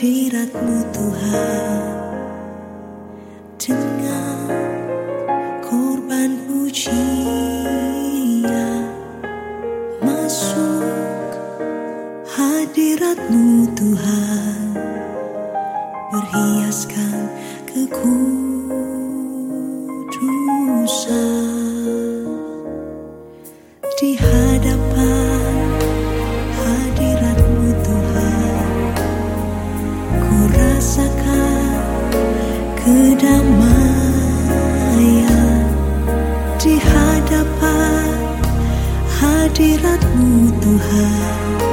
hadiratmu Tuhan. Dengan korban pujian Masuk hadiratmu Tuhan. Berhiaskan kekudusan Di hadapan Di hadapan. Hadiratmu Tuhan